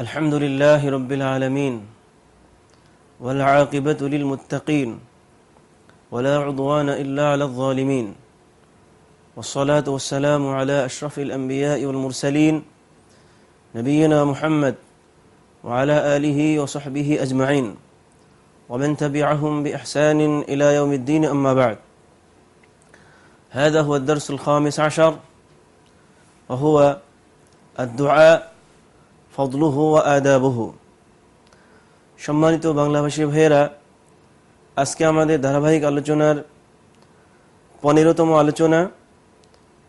الحمد لله رب العالمين والعاقبة للمتقين ولا عضوان إلا على الظالمين والصلاة والسلام على أشرف الأنبياء والمرسلين نبينا محمد وعلى آله وصحبه أجمعين ومن تبعهم بإحسان إلى يوم الدين أما بعد. هذا هو الدرس الخامس عشر وهو الدعاء ফদলুহু ও আদাবহু। সম্মানিত বাংলাভাষী ভাইয়েরা, আজকে আমাদের ধারাবাহিক আলোচনার পনেরোতম আলোচনা।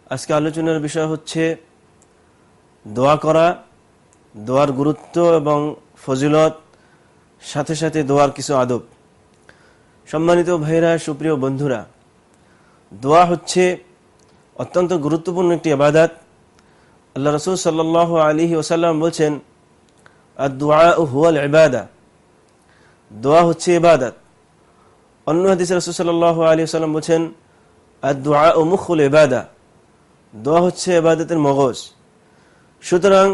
আজকে আলোচনার বিষয় হচ্ছে দোয়া করা, দোয়ার গুরুত্ব এবং ফজিলত, সাথে সাথে দোয়ার কিছু আদব। সম্মানিত ভাইরা সুপ্রিয় বন্ধুরা, দোয়া হচ্ছে অত্যন্ত গুরুত্বপূর্ণ একটি আবাদাত আল্লাহ রসুল সাল্লাহ আলী ওসাল্লাম বলছেন দোয়া হুয়াল ইবাদা দোয়া হচ্ছে ইবাদত। অন্য হাদিস রসুল সাল্লাহ আলী সাল্লাম বলছেন আর দোয়া ও মুখুল ইবাদা। দোয়া হচ্ছে এবাদতের মগজ। সুতরাং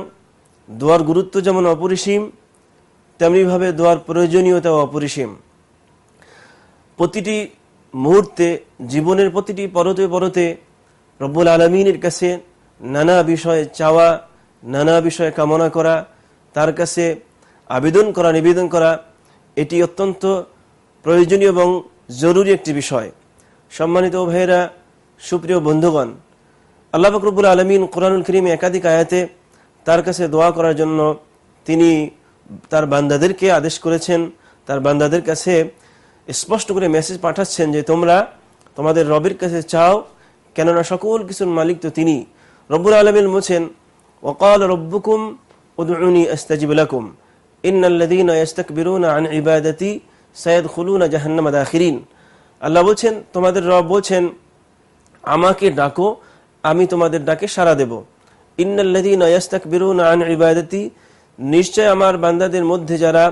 দোয়ার গুরুত্ব যেমন অপরিসীম, তেমনিভাবে দোয়ার প্রয়োজনীয়তাও অপরিসীম। প্রতিটি মুহূর্তে, জীবনের প্রতিটি পরতে পরতে রব্বুল আলমিনের কাছে নানা বিষয়ে চাওয়া, নানা বিষয়ে কামনা করা, তার কাছে আবেদন করা, নিবেদন করা, এটি অত্যন্ত প্রয়োজনীয় এবং জরুরি একটি বিষয়। সম্মানিত ভাইয়েরা, সুপ্রিয় বন্ধুগণ, আল্লাহ ফকরবুল আলমিন কোরআনুল করিম একাধিক আয়াতে তার কাছে দোয়া করার জন্য তিনি তার বান্দাদেরকে আদেশ করেছেন। তার বান্দাদের কাছে স্পষ্ট করে মেসেজ পাঠাচ্ছেন যে, তোমরা তোমাদের রবের কাছে চাও, কেননা সকল কিছুর মালিক তো তিনি। রব্বুল আলমিন বলছেন ওকাল রব্বুকুম উদউনি আস্তাজিবুলাকুম আল্লাহ তোমাদের রব আমাকে ডাকো, আমি তোমাদের ডাকে সাড়া নিশ্চয় আমার বান্দাদের মধ্যে যারা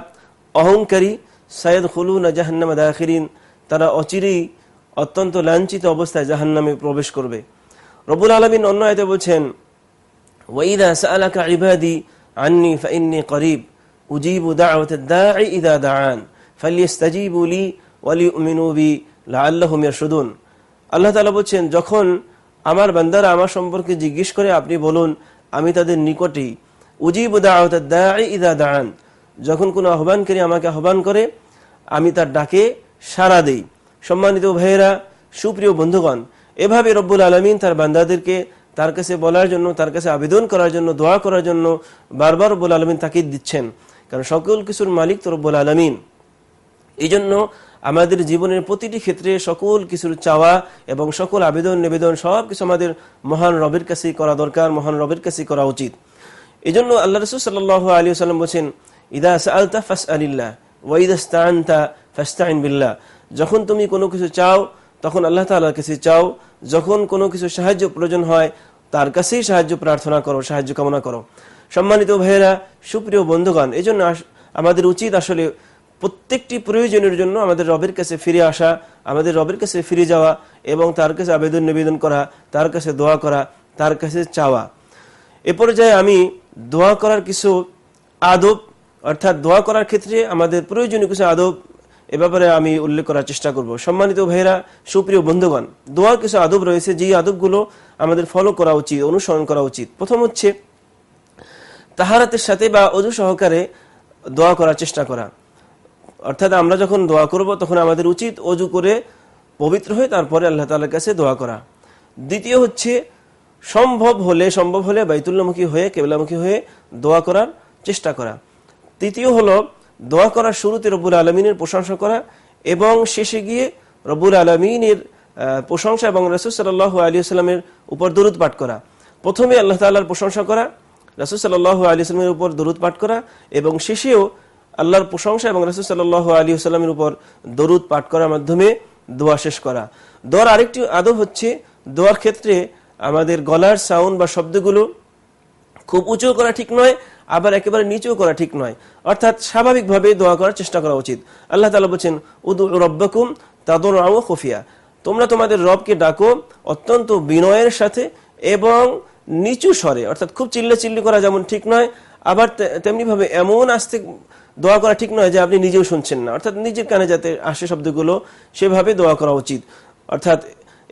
অহংকারী সাইদ খুলুনা জাহান্নামা তারা অচিরেই অত্যন্ত লাঞ্ছিত অবস্থায় জাহান্নামে প্রবেশ করবে। রবুল আলমিন অন্য আয়তে বলছেন ওয়াইদা আল্লাহ বলছেন, যখন আমার বান্দারা আমার সম্পর্কে জিজ্ঞেস করে, আপনি বলুন, আমি তাদের নিকটেই, উজিবু ইদা দাআন, যখন কোনো আহ্বানকারী আমাকে আহ্বান করে, আমি তার ডাকে সাড়া দেই। সম্মানিত ভাইয়েরা, সুপ্রিয় বন্ধুগণ এভাবে রব্বুল আলমিন তার বান্দাদেরকে তার কাছে বলার জন্য, তার কাছে আবেদন করার জন্য, দোয়া করার জন্য বারবার রব্বুল আলমিন তাকে দিচ্ছেন। কারণ সকল কিছুর মালিক তো রব্বুল আলমিন। এই জন্য আমাদের জীবনের প্রতিটি ক্ষেত্রে সকল কিছুর চাওয়া এবং সকল আবেদন, নিবেদন সব কিছু আমাদের মহান রবের কাছেই করা দরকার, মহান রবের কাছেই করা উচিত। এই জন্য আল্লাহ রসুল সাল্লাহ আলী সাল্লাম বলছেন, ইদা সালতা ফাস আলিল্লাহ ওয়াইদাস্তানতা ফাস্তাইন বিল্লাহ। যখন তুমি কোনো কিছু চাও তখন আল্লাহ তাআলার কাছে চাও, যখন কোনো কিছু সাহায্য প্রয়োজন হয়, তার কাছেই সাহায্য প্রার্থনা করো, সাহায্য কামনা করো। সম্মানিত ভাইয়েরা, সুপ্রিয় বন্ধুগণ এই জন্য আমাদের উচিত আসলে প্রত্যেকটি প্রয়োজনের জন্য আমাদের রবের কাছে ফিরে আসা, আমাদের রবের কাছে ফিরে যাওয়া এবং তার কাছে আবেদন নিবেদন করা, তার কাছে দোয়া করা, তার কাছে চাওয়া। এ পর্যায়ে আমি দোয়া করার কিছু আদব, অর্থাৎ দোয়া করার ক্ষেত্রে আমাদের প্রয়োজনীয় কিছু আদব এ ব্যাপারে আমি উল্লেখ করার চেষ্টা করব। সম্মানিত ভাইরা সুপ্রিয় বন্ধুগণ দোয়ার কিছু আদব রয়েছে যে আদবগুলো আমাদের ফলো করা উচিত, অনুসরণ করা উচিত। প্রথম হচ্ছে তাহারাতের সাথে বা অজু সহকারে দোয়া করার চেষ্টা করা। অর্থাৎ আমরা যখন দোয়া করব, তখন আমাদের উচিত অজু করে পবিত্র হয়ে তারপরে আল্লাহ তালার কাছে দোয়া করা। দ্বিতীয় হচ্ছে সম্ভব হলে সম্ভব হলে বাইতুল্লামুখী হয়ে, কেবলামুখী হয়ে দোয়া করার চেষ্টা করা। তৃতীয় হলো দোয়া করার শুরুতে রব্বুল আলমিনের প্রশংসা করা এবং শেষে গিয়ে রব্বুল আলমিনের প্রশংসা এবং রসুল সাল্লাহ আলী আসলামের উপর দরুদ পাঠ করা। প্রথমে আল্লাহ তাল্লাহার প্রশংসা করা, রসুল সাল্লাহ আলী আসলামের উপর দরুদ পাঠ করা এবং শেষেও আল্লাহর প্রশংসা এবং রসুল সাল্লাহ আলী আসলামের উপর দরুদ পাঠ করার মাধ্যমে দোয়া শেষ করা। দোয়ার আরেকটি আদব হচ্ছে দোয়ার ক্ষেত্রে আমাদের গলার সাউন্ড বা শব্দগুলো খুব উঁচু করা ঠিক নয় আবার একেবারে নিচেও করা ঠিক নয়। অর্থাৎ স্বাভাবিকভাবে দোয়া করার চেষ্টা করা উচিত। আল্লাহ তালা বলছেন উদু রব্বাকুম তাদর খফিয়া। তোমরা তোমাদের রবকে ডাকো অত্যন্ত বিনয়ের সাথে এবং নিচু স্বরে। অর্থাৎ খুব চিল্লে চিল্লি করা যেমন ঠিক নয়, আবার তেমনি ভাবে এমন আস্তে দোয়া করা ঠিক নয় যে আপনি নিজেও শুনছেন না। অর্থাৎ নিজের কানে যাতে আসে শব্দগুলো, সেভাবে দোয়া করা উচিত। অর্থাৎ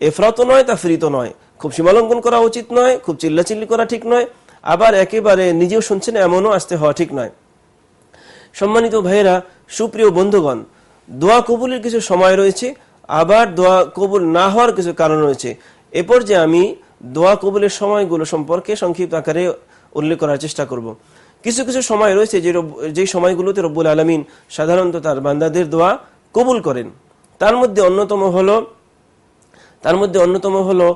এফরাত নয় তা ফ্রিত নয়। খুব সীমালঙ্ঘন করা উচিত নয়, খুব চিল্লাচিল্লি করা ঠিক নয়। আবার একেবারে নিজেও শুনছেন এমনও আসতে হওয়া ঠিক নয়। সম্মানিত ভাইয়েরা, সুপ্রিয় বন্ধুগণ, দোয়া কবুলের কিছু সময় রয়েছে, আবার দোয়া কবুল না হওয়ার কিছু কারণ রয়েছে। এরপর যে আমি দোয়া কবুলের সময়গুলো সম্পর্কে সংক্ষিপ্ত আকারে উল্লেখ করার চেষ্টা করব। কিছু কিছু সময় রয়েছে যে যে সময়গুলোতে রব্বুল আলমিন সাধারণত তার বান্দাদের দোয়া কবুল করেন। তার মধ্যে অন্যতম হলো তার মধ্যে অন্যতম হলো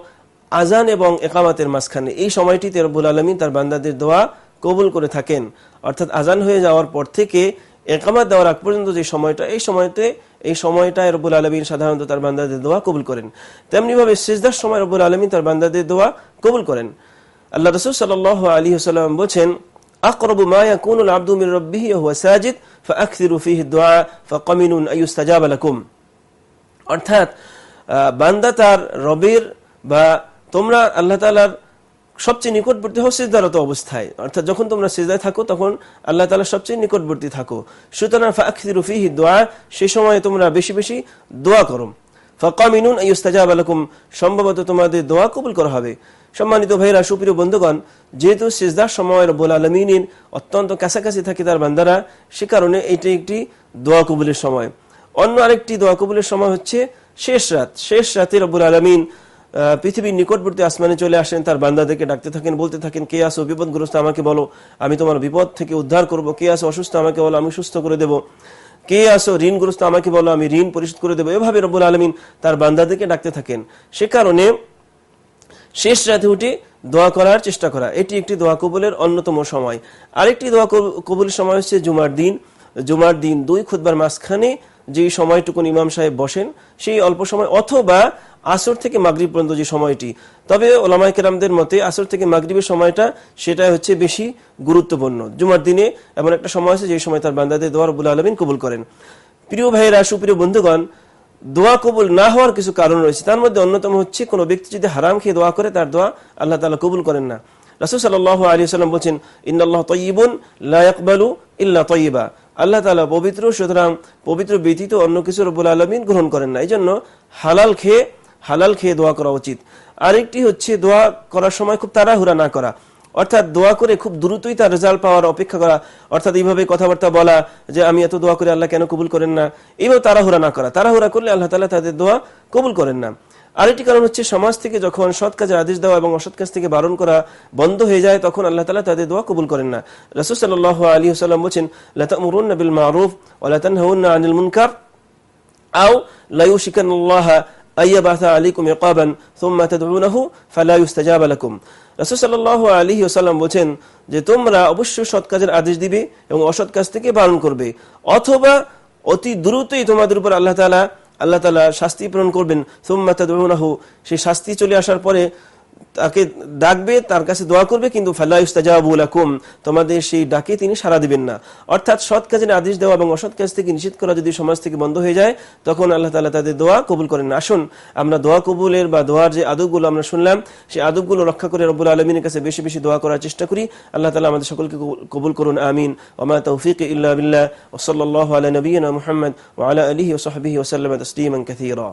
আজান এবং একামাতের মাঝখানে এই সময়টিতে রব্বুল আলমিন তার বান্দাদের দোয়া কবুল করে থাকেন অর্থাৎ আজান হয়ে যাওয়ার পর থেকে একামাত দেওয়ার আগ পর্যন্ত যে সময়টা এই সময়তে এই সময়টায় রব্বুল আলমিন সাধারণত তার বান্দাদের দোয়া কবুল করেন তেমনিভাবে শেষদার সময় রব্বুল আলমিন তার বান্দাদের দোয়া কবুল করেন আল্লাহ রসুল সাল আলী সাল্লাম বলছেন أقرب ما يكون العبد من ربه وهو ساجد فأكثروا فيه الدعاء فقمن أن يستجاب لكم অর্থাৎ বান্দা তার রবের বা তোমরা আল্লাহ তালার সবচেয়ে নিকটবর্তী হও সিজদারত অবস্থায়। অর্থাৎ যখন তোমরা সিজদায় থাকো, তখন আল্লাহ তালা সবচেয়ে নিকটবর্তী থাকো। সুতরাং ফাখির দোয়া সেই সময় তোমরা বেশি বেশি দোয়া করো। সম্ভবত তোমাদের দোয়া কবুল করা হবে। সম্মানিত সুপ্রিয় বন্ধুগণ, যেহেতু সিজদার অত্যন্ত কাছাকাছি থাকে তার বান্দারা, সে কারণে এটি একটি দোয়া কবুলের সময়। অন্য আরেকটি দোয়া কবুলের সময় হচ্ছে শেষ রাত। শেষ রাতে রব্বুল আলমিন পৃথিবীর নিকটবর্তী আসমানে চলে আসেন, তার বান্দাদেরকে ডাকতে থাকেন, বলতে থাকেন, কে আসো বিপদগ্রস্ত, আমাকে বলো, আমি তোমার বিপদ থেকে উদ্ধার করব, কে আসো অসুস্থ, আমাকে বলো, আমি সুস্থ করে দেব। কে আসো ঋণগ্রস্ত, আমাকে বলো, আমি ঋণ পরিশোধ করে দেবো। এভাবে রব্বুল আলমিন তার বান্দাদেরকে ডাকতে থাকেন। সে কারণে শেষ রাতে উঠে দোয়া করার চেষ্টা করা। এটি একটি দোয়া কবুলের অন্যতম সময়। আরেকটি দোয়া কবুলের সময় হচ্ছে জুমার দিন। জুমার দিন দুই খুদবার মাঝখানে যে সময়টুকুন ইমাম সাহেব বসেন, সেই অল্প সময়, অথবা আসর থেকে মাগরীব পর্যন্ত যে সময়টি। তবে ওলামাই কেরামদের মতে আসর থেকে মাগরীবের সময়টা সেটা হচ্ছে বেশি গুরুত্বপূর্ণ। জুমার দিনে এমন একটা সময় আছে যে সময় তার বান্দাদের দোয়ার বুল আলমিন কবুল করেন। প্রিয় ভাইয়েরা, সুপ্রিয় বন্ধুগণ, দোয়া কবুল না হওয়ার কিছু কারণ রয়েছে। তার মধ্যে অন্যতম হচ্ছে কোনো ব্যক্তি যদি হারাম খেয়ে দোয়া করে, তার দোয়া আল্লাহ তালা কবুল করেন না। রাসুল সাল্লাহ আলী সাল্লাম বলছেন ইন্দাল্লাহ তৈবুন লাকবালু ইল্লা তৈবা আল্লাহ তালা পবিত্র, সুতরাং পবিত্র ব্যতীত অন্য কিছু রব্বুল আলমিন গ্রহণ করেন না। এই জন্য হালাল খেয়ে হালাল খেয়ে দোয়া করা উচিত। আরেকটি হচ্ছে দোয়া করার সময় খুব তাড়াহুড়া না করা। অর্থাৎ দোয়া করে খুব দ্রুতই তার রেজাল্ট পাওয়ার অপেক্ষা করা। অর্থাৎ এইভাবে কথাবার্তা বলা যে আমি এত দোয়া করে আল্লাহ কেন কবুল করেন না, এইভাবে তাড়াহুড়া না করা। তাড়াহুড়া করলে আল্লাহ তালা তাদের দোয়া কবুল করেন না। আরেকটি কারণ হচ্ছে সমাজ থেকে যখন সৎ কাজে আদেশ দেওয়া এবং অসৎ কাজ থেকে বারণ করা বন্ধ হয়ে যায়, তখন আল্লাহ তালা তাদের দোয়া কবুল করেন না। রসুসাল আলী সাল্লাম বলছেন লতা মুরুন মারুফ ওলাতন আনিল মুনকার আও লাইউ শিকান্লাহ আইয়াবাথা যে, তোমরা অবশ্যই সৎ কাজের আদেশ দিবে এবং অসৎ কাজ থেকে বারণ করবে, অথবা অতি দ্রুতই তোমাদের উপর আল্লাহ তালা আল্লাহ তালা শাস্তি প্রেরণ করবেন সুম্মা তাদউনাহু সেই শাস্তি চলে আসার পরে তাকে ডাকবে, তার কাছে দোয়া করবে, কিন্তু তোমাদের সেই ডাকে তিনি সারা দিবেন না। অর্থাৎ সৎ কাজের আদেশ দেওয়া এবং অসৎ কাজ থেকে নিষেধ করা যদি সমাজ থেকে বন্ধ হয়ে যায়, তখন আল্লাহ তালা তাদের দোয়া কবুল করেন। আসুন, আমরা দোয়া কবুলের বা দোয়ার যে আদবগুলো আমরা শুনলাম, সেই আদবগুলো রক্ষা করে রব্বুল আলমিনের কাছে বেশি বেশি দোয়া করার চেষ্টা করি। আল্লাহ তালা আমাদের সকলকে কবুল করুন, আমিন। ওমা তৌফিক ইল্লা ওসল্লাহ আলা নবীনা মোহাম্মদ ওয়ালা আলহি ওসহাবিহি ওসাল্লাম তসলিমান কাথিরা